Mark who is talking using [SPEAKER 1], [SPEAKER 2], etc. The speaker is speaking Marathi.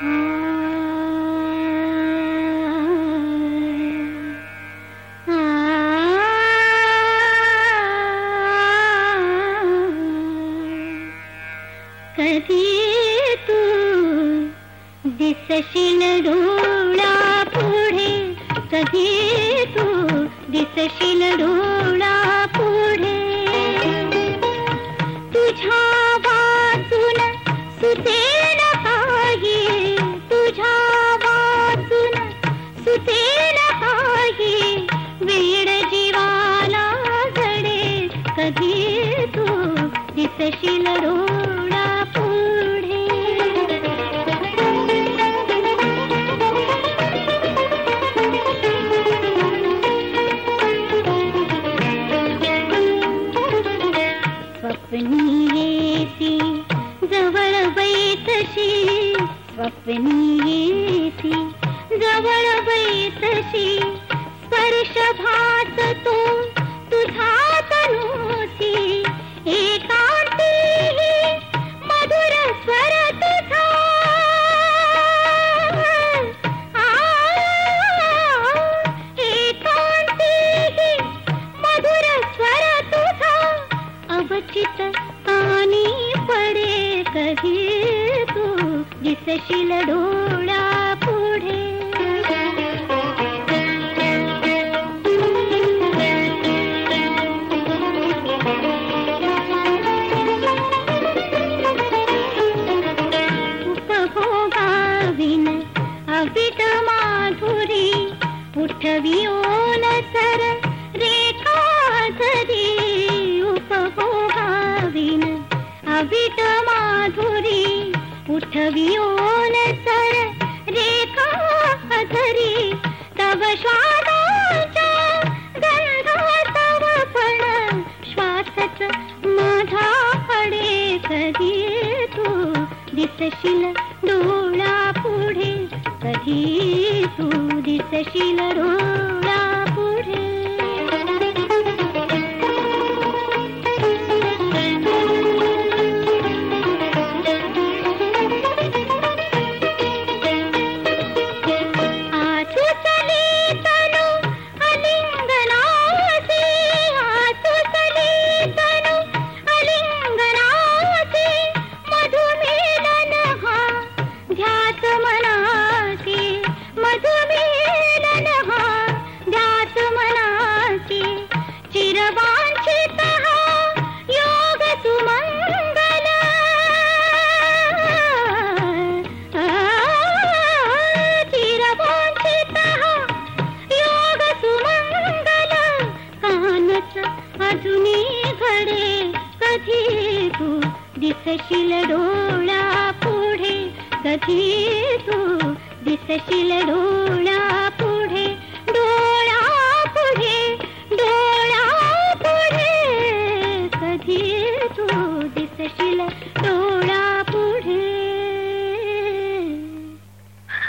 [SPEAKER 1] कधी तू दिसशील डोळा पुढे? कधी तू दिसशील डोळा पुढे? तुझ्या वाचून सुते कधी तू दिसशील डोळा पुढे. स्वप्नी येती जवळ बैतशी स्वप्नी येती जवळ स्पर्श तुझा कानी पडे कधी तू? दिसशील डोळा पुढे. उपभोगाविन हो अविट माधुरी. न सर अविट माधुरी उठविओन सर रेखा धरी तव श्वासाचा गंधा तव पण श्वासच माझा पडे कधी तू दिसशील डोळा पुढे कधी तू दिसशील डोळा मनासी मधुमेलनः ध्यात चिरमण्डल चिरवाञ्छितः योग सुमङ्गल चिरवाञ्छितः योग सुमङ्गल सुमण्डला कान अजुनी कथि दिसशिल डोळा कधी तू दिसशील डोळा